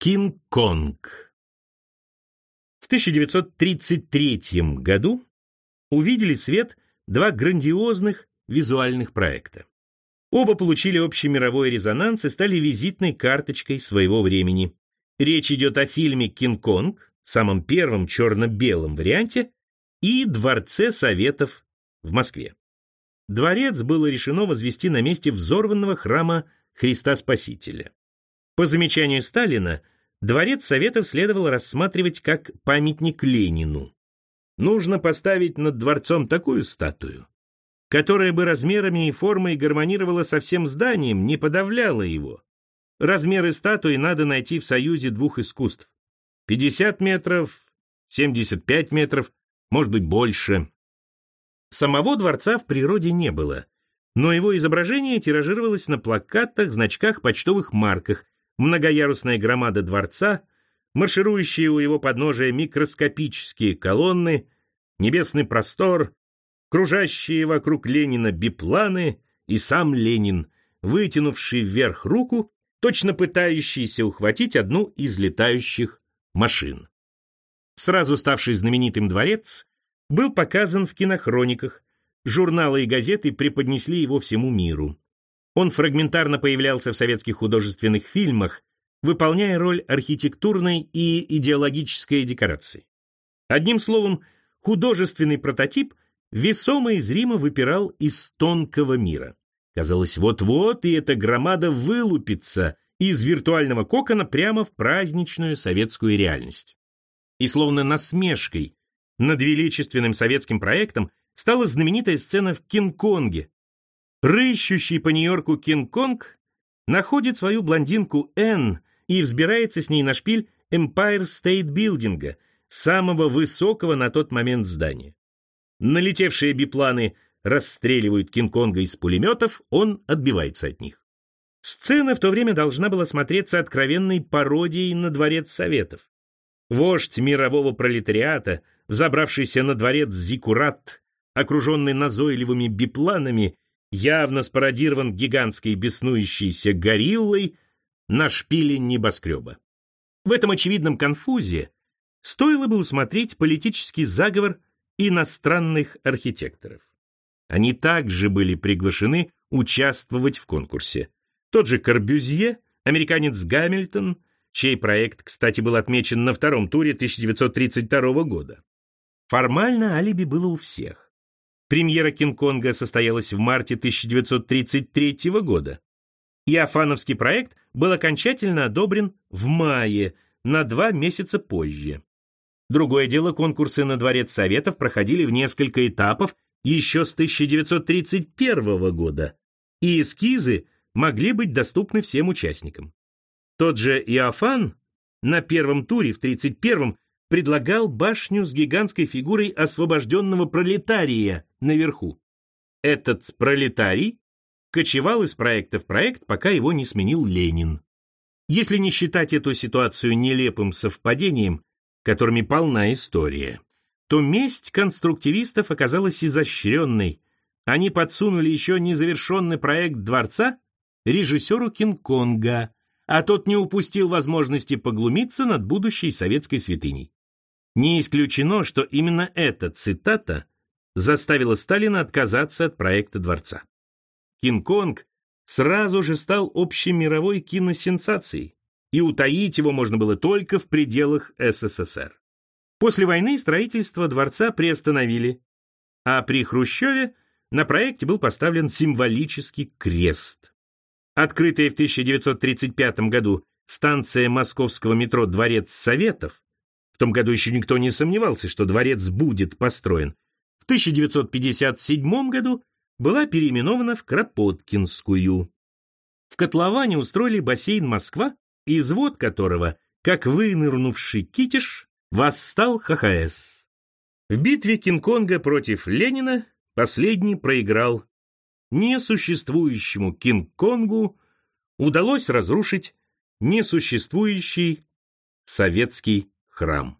Кинг-Конг. В 1933 году увидели свет два грандиозных визуальных проекта. Оба получили общемировой резонанс и стали визитной карточкой своего времени. Речь идет о фильме «Кинг-Конг», самом первом черно-белом варианте, и «Дворце Советов» в Москве. Дворец было решено возвести на месте взорванного храма Христа Спасителя. По замечанию Сталина, Дворец Советов следовало рассматривать как памятник Ленину. Нужно поставить над дворцом такую статую, которая бы размерами и формой гармонировала со всем зданием, не подавляла его. Размеры статуи надо найти в союзе двух искусств. 50 метров, 75 метров, может быть больше. Самого дворца в природе не было, но его изображение тиражировалось на плакатах, значках, почтовых марках – многоярусная громада дворца, марширующие у его подножия микроскопические колонны, небесный простор, кружащие вокруг Ленина бипланы и сам Ленин, вытянувший вверх руку, точно пытающийся ухватить одну из летающих машин. Сразу ставший знаменитым дворец был показан в кинохрониках, журналы и газеты преподнесли его всему миру. Он фрагментарно появлялся в советских художественных фильмах, выполняя роль архитектурной и идеологической декорации. Одним словом, художественный прототип весомо и зримо выпирал из тонкого мира. Казалось, вот-вот и эта громада вылупится из виртуального кокона прямо в праздничную советскую реальность. И словно насмешкой над величественным советским проектом стала знаменитая сцена в Кинг-Конге, Рыщущий по Нью-Йорку Кинг-Конг находит свою блондинку Энн и взбирается с ней на шпиль Empire State Building, самого высокого на тот момент здания. Налетевшие бипланы расстреливают Кинг-Конга из пулеметов, он отбивается от них. Сцена в то время должна была смотреться откровенной пародией на Дворец Советов. Вождь мирового пролетариата, взобравшийся на дворец Зикурат, окруженный назойливыми бипланами, явно спародирован гигантской беснующейся гориллой на шпиле небоскреба. В этом очевидном конфузе стоило бы усмотреть политический заговор иностранных архитекторов. Они также были приглашены участвовать в конкурсе. Тот же Корбюзье, американец Гамильтон, чей проект, кстати, был отмечен на втором туре 1932 года. Формально алиби было у всех. Премьера Кинг-Конга состоялась в марте 1933 года. Иофановский проект был окончательно одобрен в мае, на два месяца позже. Другое дело, конкурсы на Дворец Советов проходили в несколько этапов еще с 1931 года, и эскизы могли быть доступны всем участникам. Тот же Иофан на первом туре в 1931 предлагал башню с гигантской фигурой освобожденного пролетария наверху. Этот пролетарий кочевал из проекта в проект, пока его не сменил Ленин. Если не считать эту ситуацию нелепым совпадением, которыми полна история, то месть конструктивистов оказалась изощренной. Они подсунули еще незавершенный проект дворца режиссеру Кинг-Конга, а тот не упустил возможности поглумиться над будущей советской святыней. Не исключено, что именно эта цитата заставила Сталина отказаться от проекта дворца. Кинг-Конг сразу же стал общемировой киносенсацией, и утаить его можно было только в пределах СССР. После войны строительство дворца приостановили, а при Хрущеве на проекте был поставлен символический крест. Открытая в 1935 году станция московского метро «Дворец Советов» В том году еще никто не сомневался, что дворец будет построен. В 1957 году была переименована в Кропоткинскую. В котловане устроили бассейн «Москва», извод которого, как вынырнувший китиш, восстал ХХС. В битве Кинг-Конга против Ленина последний проиграл. Несуществующему Кинг-Конгу удалось разрушить несуществующий советский храм.